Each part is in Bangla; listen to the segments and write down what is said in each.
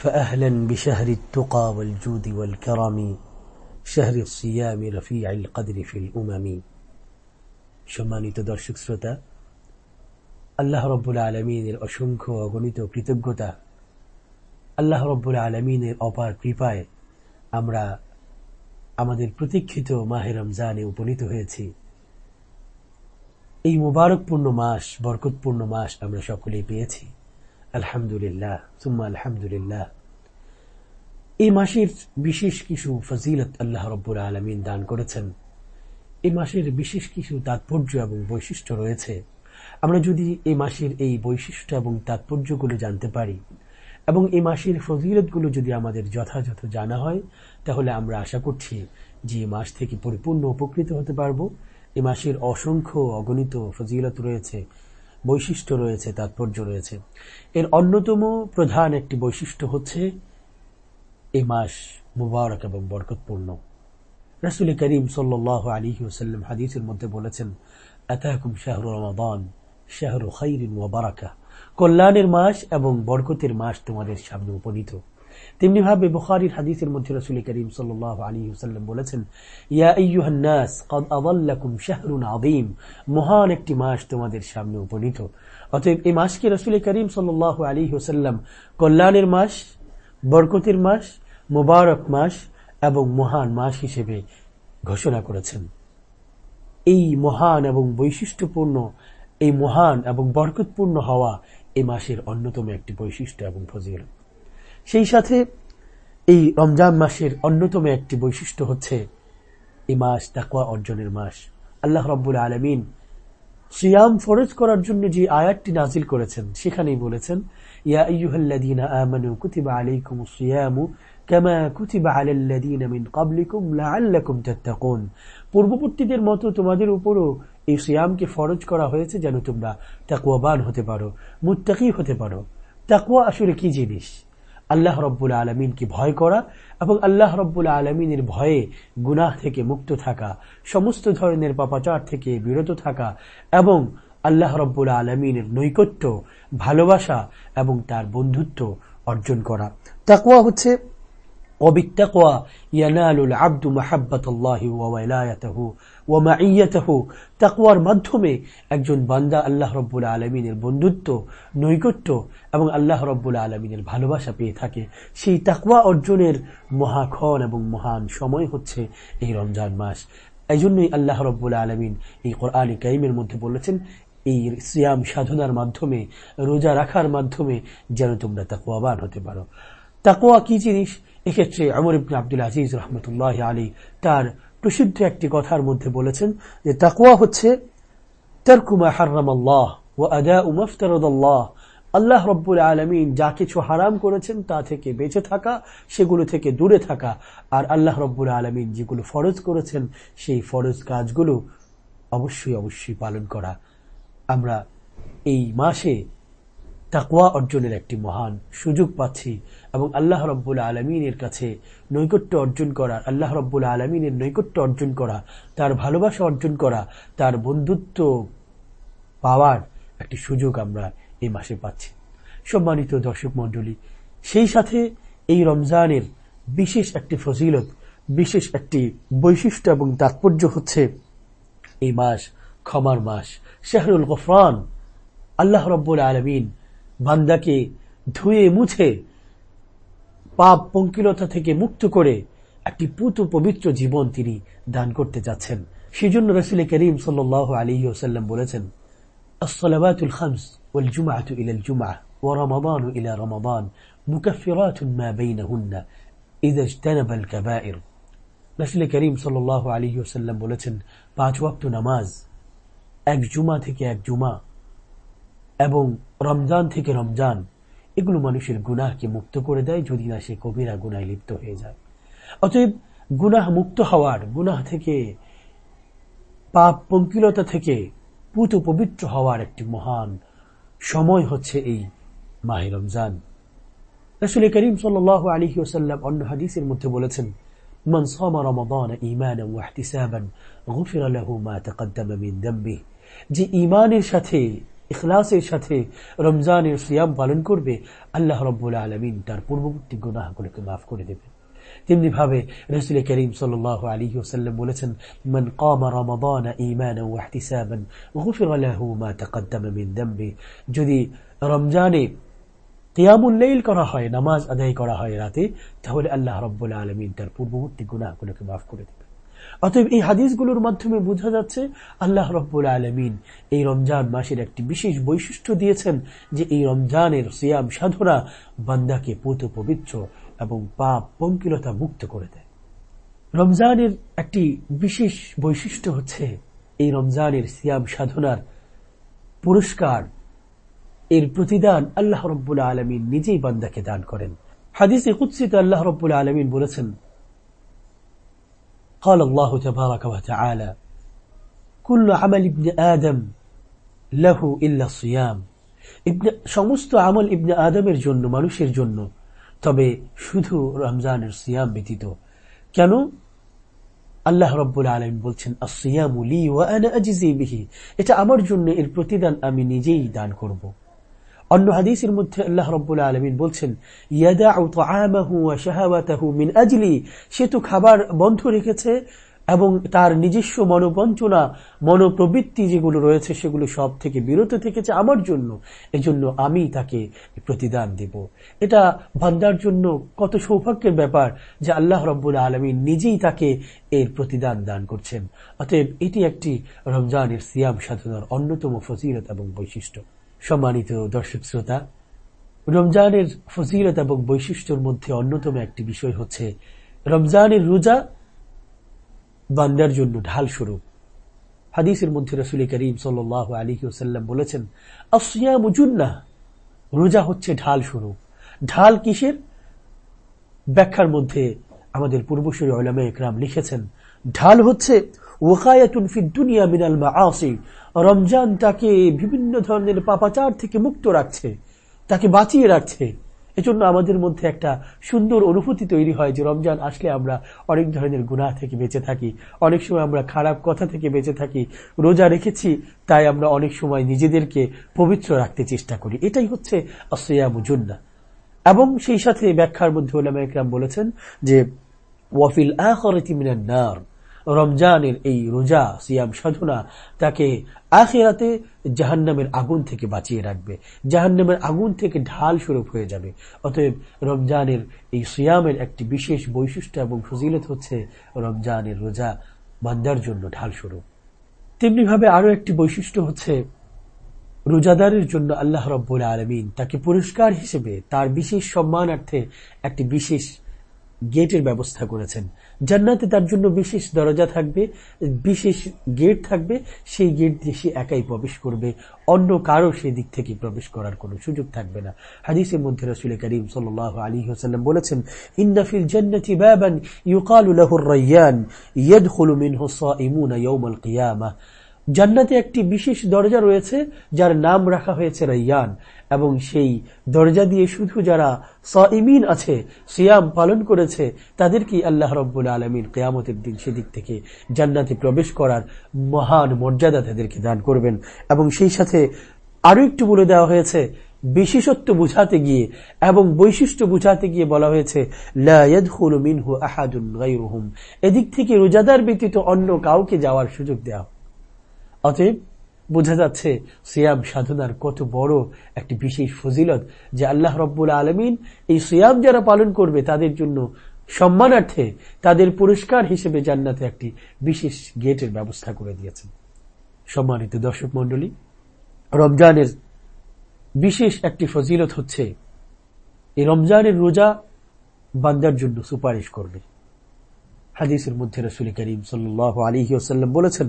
فأهلا بشهر التقى والجود والكرم شهر الصيام رفيع القدر في الأمم সম্মানিত দর্শক শ্রোতা আল্লাহ রব্বুল আলমিনের অসংখ্য অগণিত কৃতজ্ঞতা আল্লাহ রব্বুল আলমিনের অপার কৃপায় আমরা আমাদের প্রতীক্ষিত মাহের রমজানে উপনীত হয়েছি এই মুবারকপূর্ণ মাস বরকতপূর্ণ মাস আমরা সকলেই পেয়েছি আলহামদুলিল্লাহ সুম্মা আলহামদুলিল্লাহ। এই মাসের বিশেষ কিছু ফজিলত আল্লাহ রব্বুল আলমিন দান করেছেন। এই মাসের বিশেষ কিছু তাৎপর্য এবং বৈশিষ্ট্য রয়েছে। আমরা যদি এই মাসের এই বৈশিষ্ট্য এবং তাৎপর্যগুলো জানতে পারি এবং এই মাসের ফজিলতগুলো যদি আমাদের যথাযথ জানা হয়, তাহলে আমরা আশা করছি যে মাস থেকে পরিপূর্ণ উপকৃত হতে পারব। এ মাসের অসংখ্য অগণিত ফজিলত রয়েছে। বৈশিষ্ট্য রয়েছে, তাৎপর্য রয়েছে। এর অন্যতম প্রধান একটি বৈশিষ্ট্য হচ্ছে এই মাস মুবারক এবং বরকতপূর্ণ। রাসুল করিম সাল্লাহ আলী ওসাল্লাম হাদিসের মধ্যে বলেছেন আতাহকুম শাহরু রমাদান, শাহরু খাইরিন ও কল্যাণের মাস এবং বরকতের মাস তোমাদের সামনে উপনীত। তেমনি ভাবে বুখারির হাদিসের মধ্যে রসুল করিম সাল্লাহ আলী হুসাল্লাম বলেছেন, ইয়া কদ আদাল্লাকুম শাহরুন আদিম মহান একটি মাস তোমাদের সামনে উপনীত। অতএব এই মাসকে রসুল করিম সাল্লাহ আলী হুসাল্লাম কল্যাণের মাস, বরকতের মাস, মুবারক মাস এবং মহান মাস হিসেবে ঘোষণা করেছেন। এই মহান এবং বৈশিষ্ট্যপূর্ণ, এই মহান এবং বরকতপূর্ণ হওয়া এই মাসের অন্যতম একটি বৈশিষ্ট্য এবং ফজিল সেই সাথে এই রমজান মাসের অন্যতম একটি বৈশিষ্ট্য হচ্ছে এই মাস তাকুয়া অর্জনের মাস। আল্লাহ রব্বুল আলমিন সিয়াম ফরজ করার জন্য যে আয়াতটি নাজিল করেছেন, সেখানেই বলেছেন, ইয়া আইয়ুহাল্লাযীনা আমানু কুতিবা আলাইকুমুস সিয়ামু কামা কুতিবা আলাল্লাযীনা মিন ক্বাবলিকুম লাআল্লাকুম তাত্তাকুন। পূর্ববর্তীদের মতো তোমাদের উপরও এই সিয়ামকে ফরজ করা হয়েছে যেন তোমরা তাকুয়াবান হতে পারো, মুত্তাকি হতে পারো। তাকুয়া আসলে কি জিনিস? আল্লাহ রব্বুল আলমিনকে ভয় করা এবং আল্লাহ রব্বুল আলমিনের ভয়ে গুনাহ থেকে মুক্ত থাকা, সমস্ত ধরনের পাপাচার থেকে বিরত থাকা এবং আল্লাহ রব্বুল আলমিনের নৈকট্য, ভালোবাসা এবং তার বন্ধুত্ব অর্জন করা। তাকুয়া হচ্ছে وبالتقوى ينال العبد محبة الله وولايته ومعيته তাকওয়ার মাধ্যমে একজন বান্দা আল্লাহ রব্বুল আলমিনের বন্ধুত্ব নৈকট্য এবং আল্লাহ রব্বুল আলমিনের ভালোবাসা পেয়ে থাকে সেই তাকওয়া অর্জনের মহাক্ষণ এবং মহান সময় হচ্ছে এই রমজান মাস এই জন্যই আল্লাহ রব্বুল আলমিন এই কোরআনী কাইমের মধ্যে বলেছেন এই সিয়াম সাধনার মাধ্যমে রোজা রাখার মাধ্যমে যেন তোমরা তাকুয়াবান হতে পারো তাকুয়া কি জিনিস এক্ষেত্রে আমর ইবনে আব্দুল আজিজ রহমতুল্লাহ আলী তার প্রসিদ্ধ একটি কথার মধ্যে বলেছেন যে তাকুয়া হচ্ছে তর্কুমা হারাম আল্লাহ ও আদা উমফতরদাল্লাহ আল্লাহ রব্বুল আলমিন যা কিছু হারাম করেছেন তা থেকে বেঁচে থাকা, সেগুলো থেকে দূরে থাকা আর আল্লাহ রব্বুল আলমিন যেগুলো ফরজ করেছেন, সেই ফরজ কাজগুলো অবশ্যই অবশ্যই পালন করা। আমরা এই মাসে তাকুয়া অর্জনের একটি মহান সুযোগ পাচ্ছি এবং আল্লাহ রব্বুল আলমিনের কাছে নৈকট্য অর্জন করা, আল্লাহ রব্বুল আলমিনের নৈকট্য অর্জন করা, তার ভালোবাসা অর্জন করা, তার বন্ধুত্ব পাওয়ার একটি সুযোগ আমরা এই মাসে পাচ্ছি। সম্মানিত দর্শক মন্ডলী সেই সাথে এই রমজানের বিশেষ একটি ফজিলত, বিশেষ একটি বৈশিষ্ট্য এবং তাৎপর্য হচ্ছে এই মাস ক্ষমার মাস, শাহরুল গফরান, আল্লাহ রব্বুল আলমিন বান্দাকে ধুয়ে মুছে পাপ পঙ্কিলতা থেকে মুক্ত করে একটি পুত পবিত্র জীবন তিনি দান করতে যাচ্ছেন সেজন্য রসুল করিম সাল আলী ওসাল্লাম বলেছেন الصلوات الخمس والجمعة إلى الجمعة ورمضان إلى رمضان مكفرات ما بينهن إذا اجتنب الكبائر রসুল করিম সাল আলী ওসাল্লাম বলেছেন পাঁচ ওয়াক্ত নামাজ এক জুমা থেকে এক জুমা এবং রমজান থেকে রমজান এগুলো মানুষের গুনাহকে মুক্ত করে দেয় যদি না সে কবিরা গুনায় লিপ্ত হয়ে যায় অতএব গুনাহ মুক্ত হওয়ার গুনাহ থেকে পাপ পঙ্কিলতা থেকে পুত পবিত্র হওয়ার একটি মহান সময় হচ্ছে এই মাহে রমজান রসুল করিম সাল আলী ওসাল্লাম অন্য হাদিসের মধ্যে বলেছেন من صام رمضان إيمانا واحتسابا غفر له ما تقدم من ذنبه যে ইমানের সাথে ইখলাসের সাথে রমজানের সিয়াম পালন করবে আল্লাহ রব্বুল আলমিন, তার পূর্ববর্তী গুনাহগুলোকে মাফ করে দেবেন তেমনি ভাবে রসুল করিম সাল আলী ওসাল্লাম বলেছেন, মন কমা রমাদান যদি রমজানে কিয়ামুল্লাইল করা হয়, নামাজ আদায় করা হয় রাতে, তাহলে আল্লাহ রব্বুল আলমিন তার পূর্ববর্তী গুনাহগুলোকে মাফ করে দেবে। অতএব এই হাদিসগুলোর মাধ্যমে বোঝা যাচ্ছে আল্লাহ রব্বুল আলমিন এই রমজান মাসের একটি বিশেষ বৈশিষ্ট্য দিয়েছেন যে এই রমজানের সিয়াম সাধনা বান্দাকে পুত পবিত্র এবং পাপ পঙ্কিলতা মুক্ত করে দেয়। রমজানের একটি বিশেষ বৈশিষ্ট্য হচ্ছে এই রমজানের সিয়াম সাধনার পুরস্কার। এর প্রতিদান আল্লাহ রব্বুল আলমিন নিজেই বান্দাকে দান করেন। হাদিসে কুৎসিত আল্লাহ রব্বুল আলমিন বলেছেন قال الله تبارك وتعالى كل عمل ابن آدم له إلا الصيام সমস্ত আমল ইবনে আদমের জন্য মানুষের জন্য তবে শুধু রমজানের সিয়াম ব্যতীত কেন আল্লাহ রব্বুল আলম বলছেন এটা আমার জন্য এর প্রতিদান আমি নিজেই দান করব। অন্য হাদিসের মধ্যে আল্লাহ রব্বুল আলমিন বলছেন মিন আজলি সে তো খাবার বন্ধ রেখেছে এবং তার নিজস্ব মনোবঞ্চনা, মনোপ্রবৃত্তি যেগুলো রয়েছে সেগুলো সব থেকে বিরত থেকেছে আমার জন্য। এজন্য আমি তাকে প্রতিদান দেব। এটা বান্দার জন্য কত সৌভাগ্যের ব্যাপার যে আল্লাহ রব্বুল আলমী নিজেই তাকে এর প্রতিদান দান করছেন। অতএব এটি একটি রমজানের সিয়াম সাধনার অন্যতম ফজিলত এবং বৈশিষ্ট্য। সম্মানিত দর্শক শ্রোতা, রমজানের ফজিলত এবং বৈশিষ্ট্যর মধ্যে অন্যতম একটি বিষয় হচ্ছে রমজানের রোজা বান্দার জন্য ঢাল স্বরূপ হাদিসের মধ্যে রসুল করিম সাল আলী ওসাল্লাম বলেছেন আসিয়ামুজুন্না রোজা হচ্ছে ঢাল স্বরূপ ঢাল কিসের? ব্যাখ্যার মধ্যে আমাদের পূর্বসূরী ওলামা একরাম লিখেছেন, ঢাল হচ্ছে ওয়াকায়াতুন ফি দুনিয়া মিনাল মাআসি। রমজান তাকে বিভিন্ন ধরনের পাপাচার থেকে মুক্ত রাখছে, তাকে বাঁচিয়ে রাখছে। এজন্য আমাদের মধ্যে একটা সুন্দর অনুভূতি তৈরি হয় যে রমজান আসলে আমরা অনেক ধরনের গুণা থেকে বেঁচে থাকি, অনেক সময় আমরা খারাপ কথা থেকে বেঁচে থাকি, রোজা রেখেছি, তাই আমরা অনেক সময় নিজেদেরকে পবিত্র রাখতে চেষ্টা করি। এটাই হচ্ছে মুজুন্না এবং সেই সাথে ব্যাখ্যার মধ্যে ওলামা একরাম বলেছেন যে ওয়াফিল আখরতি মিনার নার। রমজানের এই রোজা, সিয়াম সাধনা তাকে আখেরাতে জাহান্নামের আগুন থেকে বাঁচিয়ে রাখবে। জাহান্নামের আগুন থেকে ঢাল স্বরূপ হয়ে যাবে। অতএব রমজানের এই সিয়ামের একটি বিশেষ বৈশিষ্ট্য এবং ফজিলত হচ্ছে রমজানের রোজা বান্দার জন্য ঢাল স্বরূপ। তেমনিভাবে আরও একটি বৈশিষ্ট্য হচ্ছে রোজাদারের জন্য আল্লাহ রব্বুল আলমিন তাকে পুরস্কার হিসেবে তার বিশেষ সম্মানার্থে একটি বিশেষ গেটের ব্যবস্থা করেছেন। জান্নাতে তার জন্য বিশেষ দরজা থাকবে, বিশেষ গেট থাকবে, সেই গেট দিয়ে সে একাই প্রবেশ করবে। অন্য কারও সেদিক থেকে প্রবেশ করার কোনো সুযোগ থাকবে না। হাদিসের মধ্যে রসুল করিম সাল আলী হোসাল্লাম বলেছেন ইন্দাফিল জান্নাতি বাবান ইউকালু রাইয়ান ইয়াদখুলু মিনহু সাইমুনা ইয়াউমাল কিয়ামাহ জান্নাতে একটি বিশেষ দরজা রয়েছে, যার নাম রাখা হয়েছে রাইয়ান, এবং সেই দরজা দিয়ে শুধু যারা সইমিন আছে, সিয়াম পালন করেছে তাদেরকে আল্লাহ রব্বুল আলমিন কেয়ামতের দিন সেদিক থেকে জান্নাতে প্রবেশ করার মহান মর্যাদা তাদেরকে দান করবেন। এবং সেই সাথে আরও একটু বলে দেওয়া হয়েছে, বিশেষত্ব বুঝাতে গিয়ে এবং বৈশিষ্ট্য বুঝাতে গিয়ে বলা হয়েছে এদিক থেকে রোজাদার ব্যতীত অন্য কাউকে যাওয়ার সুযোগ দেওয়া অতএব বোঝা যাচ্ছে সিয়াম সাধনার কত বড় একটি বিশেষ ফজিলত যে আল্লাহ রব্বুল আলমিন এই সিয়াম যারা পালন করবে তাদের জন্য সম্মানার্থে তাদের পুরস্কার হিসেবে জান্নাতে একটি বিশেষ গেটের ব্যবস্থা করে দিয়েছেন। সম্মানিত দর্শক মন্ডলী রমজানের বিশেষ একটি ফজিলত হচ্ছে এই রমজানের রোজা বান্দার জন্য সুপারিশ করবে। হাদিসের মধ্যে রসুল করিম সাল্লাহ আলী ওসাল্লাম বলেছেন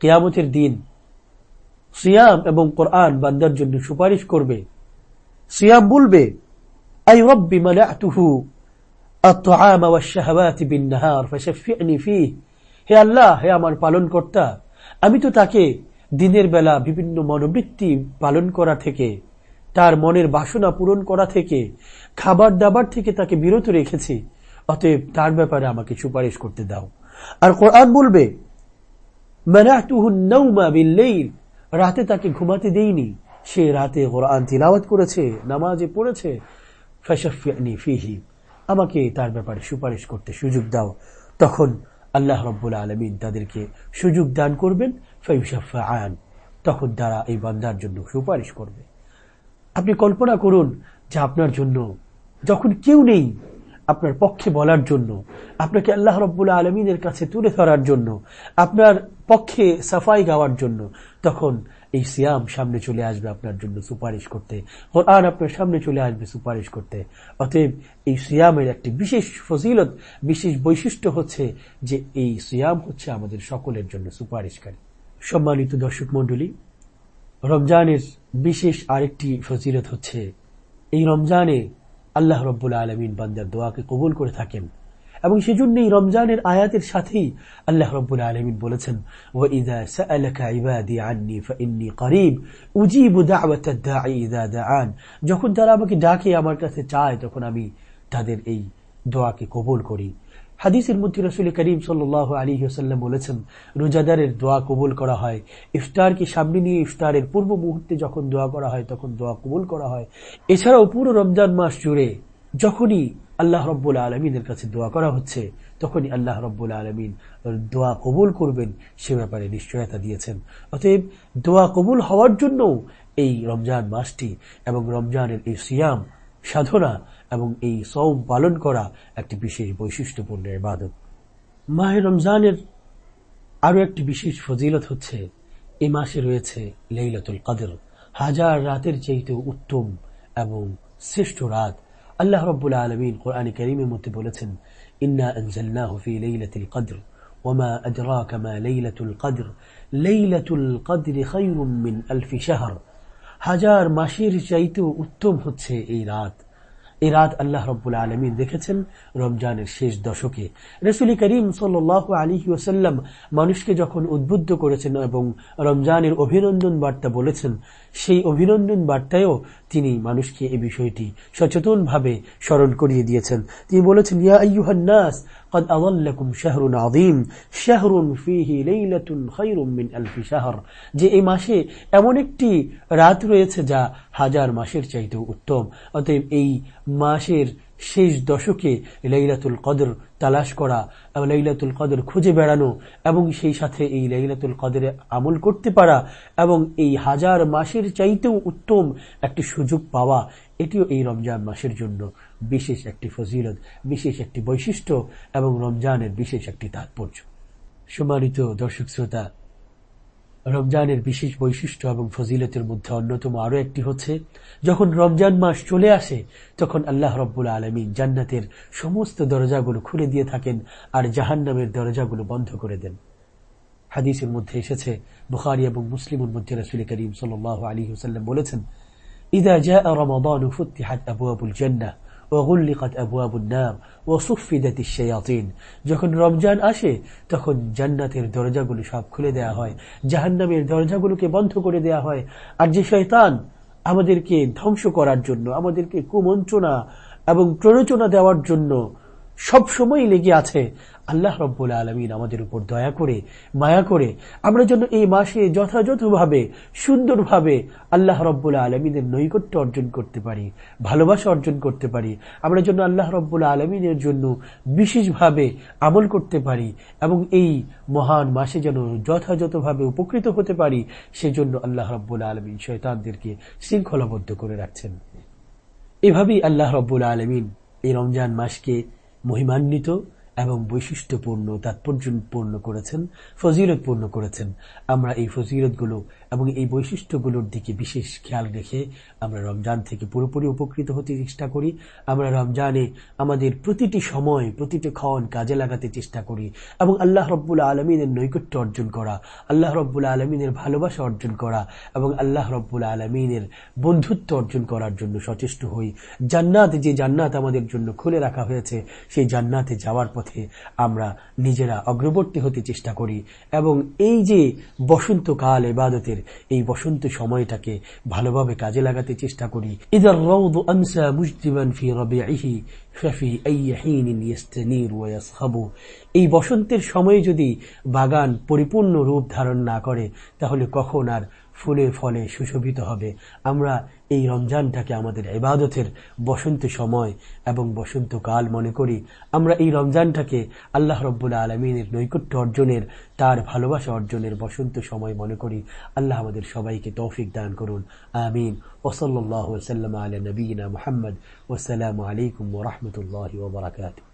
কিয়ামতের দিন সিয়াম এবং কোরআন বান্দার জন্য সুপারিশ করবে। সিয়াম বলবে আমি তো তাকে দিনের বেলা বিভিন্ন মনোবৃত্তি পালন করা থেকে তার মনের বাসনা পূরণ করা থেকে খাবার দাবার থেকে তাকে বিরত রেখেছি। অতএব তার ব্যাপারে আমাকে সুপারিশ করতে দাও। আর কোরআন বলবে রাতে তাকে ঘুমাতে দেইনি। সে রাতে কোরআন তিলাওয়াত করেছে, নামাজে পড়েছে। ফিহি। আমাকে তার ব্যাপারে সুপারিশ করতে সুযোগ দাও। তখন আল্লাহ রব্বুল আলমিন তাদেরকে সুযোগ দান করবেন ফৈসাফা আয়ান তখন তারা এই বান্দার জন্য সুপারিশ করবে। আপনি কল্পনা করুন যে আপনার জন্য, যখন কেউ নেই আপনার পক্ষে বলার জন্য, আপনাকে আল্লাহ রব্বুল আলমিনের কাছে তুলে ধরার জন্য, আপনার পক্ষে সাফাই গাওয়ার জন্য, তখন এই সিয়াম সামনে চলে আসবে আপনার জন্য সুপারিশ করতে। কোরআন আপনার সামনে চলে আসবে সুপারিশ করতে। অতএব এই সিয়ামের একটি বিশেষ ফজিলত, বিশেষ বৈশিষ্ট্য হচ্ছে যে এই সিয়াম হচ্ছে আমাদের সকলের জন্য সুপারিশকারী। সম্মানিত দর্শক মন্ডলী রমজানের বিশেষ আরেকটি ফজিলত হচ্ছে, এই রমজানে আল্লাহ রব্বুল আলমিন বান্দার দোয়াকে কবুল করে থাকেন। এবং সেজন্যই রমজানের আয়াতের সাথেই আল্লাহ রব্বুল আলমিন বলেছেন যখন তারা আমাকে ডাকে, আমার কাছে চায়, তখন আমি তাদের এই দোয়াকে কবুল করি। হাদিসের মধ্যে রসুল করিম সাল আলী সাল্লাম বলেছেন, রোজাদারের দোয়া কবুল করা হয়। ইফতারকে সামনে নিয়ে ইফতারের পূর্ব মুহূর্তে যখন দোয়া করা হয়, তখন দোয়া কবুল করা হয়। এছাড়াও পুরো রমজান মাস জুড়ে যখনই আল্লাহ রব্বুল আলমিনের কাছে দোয়া করা হচ্ছে, তখনই আল্লাহ রব্বুল আলমিন দোয়া কবুল করবেন, সে ব্যাপারে নিশ্চয়তা দিয়েছেন। অতএব দোয়া কবুল হওয়ার জন্য এই রমজান মাসটি এবং রমজানের এই সিয়াম সাধনা এবং এই সৌম পালন করা একটি বিশেষ বৈশিষ্ট্যপূর্ণ ইবাদত মাহে রমজানের আরো একটি বিশেষ ফজিলত হচ্ছে এই মাসে রয়েছে লেইলাতুল কাদের হাজার রাতের চাইতে উত্তম এবং শ্রেষ্ঠ রাত আল্লাহ রব্বুল আলমিন কোরআন করিমের মধ্যে বলেছেন ইন্না আনজালনাহু ফি লাইলাতিল কদর وما أدراك ما ليلة القدر ليلة القدر خير من ألف شهر হাজার মাসের চাইতেও উত্তম হচ্ছে এই রাত। এই রাত আল্লাহ রব্বুল আলমিন দেখেছেন রমজানের শেষ দশকে। রসুল করিম সাল আলী ওসাল্লাম মানুষকে যখন উদ্বুদ্ধ করেছেন এবং রমজানের অভিনন্দন বার্তা বলেছেন সেই অভিনন্দন বার্তায়ও তিনি মানুষকে এই বিষয়টি সচেতনভাবে স্মরণ করিয়ে দিয়েছেন তিনি বলেছেন ইয়া আইয়ুহান্নাস قد أظلكم شهر عظيم شهر فيه ليلة خير من ألف شهر যে এই মাসে এমন একটি রাত রয়েছে যা হাজার মাসের চাইতেও উত্তম অতএব এই মাসের শেষ দশকে লাইলাতুল কদর তালাশ করা এবং লাইলাতুল কদর খুঁজে বেড়ানো এবং সেই সাথে এই লাইলাতুল কদরে আমল করতে পারা এবং এই হাজার মাসের চাইতেও উত্তম একটি সুযোগ পাওয়া, এটিও এই রমজান মাসের জন্য বিশেষ একটি ফজিলত, বিশেষ একটি বৈশিষ্ট্য এবং রমজানের বিশেষ একটি তাৎপর্য। সম্মানিত দর্শক শ্রোতা রমজানের বিশেষ বৈশিষ্ট্য এবং ফজিলতের মধ্যে অন্যতম আরও একটি হচ্ছে, যখন রমজান মাস চলে আসে, তখন আল্লাহ রব্বুল আলমিন জান্নাতের সমস্ত দরজাগুলো খুলে দিয়ে থাকেন আর জাহান্নামের দরজাগুলো বন্ধ করে দেন। হাদিসের মধ্যে এসেছে, বুখারি এবং মুসলিমের মধ্যে রসুল করিম সাল আলী হুসাল্লাম বলেছেন, ইদা জা রমাদান ফুতিহাত আবু আবুল জান্নাহ। ওগুল্লিকাত আবু আবুন্নাম ও সুফিদাতি শেয়াতিন যখন রমজান আসে, তখন জান্নাতের দরজাগুলো সব খুলে দেয়া হয়। জাহান্নামের দরজাগুলোকে বন্ধ করে দেয়া হয়। আর যে শৈতান আমাদেরকে ধ্বংস করার জন্য, আমাদেরকে কুমন্ত্রণা এবং প্ররোচনা দেওয়ার জন্য সব সময় লেগে আছে। আল্লাহ রব্বুল আলমিন আমাদের উপর দয়া করে, মায়া করে, আমরা যেন এই মাসে যথাযথভাবে, সুন্দরভাবে আল্লাহ রব্বুল আলমিনের নৈকট্য অর্জন করতে পারি, ভালোবাসা অর্জন করতে পারি, আমরা যেন আল্লাহ রব্বুল আলমিনের জন্য বিশেষভাবে আমল করতে পারি এবং এই মহান মাসে যেন যথাযথভাবে উপকৃত হতে পারি, সেজন্য আল্লাহ রব্বুল আলমিন শৈতানদেরকে শৃঙ্খলাবদ্ধ করে রাখছেন। এভাবেই আল্লাহ রব্বুল আলমিন এই রমজান মাসকে মহিমান্বিত এবং বৈশিষ্ট্যপূর্ণ তাৎপর্যপূর্ণ করেছেন ফজিলতপূর্ণ করেছেন। আমরা এই ফজিলতগুলো এবং এই বৈশিষ্ট্যগুলোর দিকে বিশেষ খেয়াল রেখে আমরা রমজান থেকে পুরোপুরি উপকৃত হতে চেষ্টা করি। আমরা রমজানে আমাদের প্রতিটি সময়, প্রতিটি ক্ষণ কাজে লাগাতে চেষ্টা করি এবং আল্লাহ রব্বুল আলমিনের নৈকট্য অর্জন করা, আল্লাহ রব্বুল আলমিনের ভালোবাসা অর্জন করা এবং আল্লাহ রব্বুল আলমিনের বন্ধুত্ব অর্জন করার জন্য সচেষ্ট হই। জান্নাত যে জান্নাত আমাদের জন্য খুলে রাখা হয়েছে, সেই জান্নাতে যাওয়ার পথে আমরা নিজেরা অগ্রবর্তী হতে চেষ্টা করি এবং এই যে বসন্তকাল এবাদতের এই বসন্ত সময়টাকে ভালোভাবে কাজে লাগাতে চেষ্টা করি। ইদার রৌদ আনসা মুজদিবান ফি রবিহি এই বসন্তের সময়ে যদি বাগান পরিপূর্ণ রূপ ধারণ না করে, তাহলে কখন আর ফুলে ফলে সুশোভিত হবে। আমরা এই রমজানটাকে আমাদের ইবাদতের বসন্ত সময় এবং বসন্তকাল মনে করি। আমরা এই রমজানটাকে আল্লাহ রব্বুল্লা আলমিনের নৈকট্য অর্জনের, তার ভালোবাসা অর্জনের বসন্ত সময় মনে করি। আল্লাহ আমাদের সবাইকে তৌফিক দান করুন। আমিন। ওসল্লাহ সাল্লাম আলা নবীনা মোহাম্মদ। ওসালামু আলাইকুম ওরহমতুল্লাহ ওবরাকাতু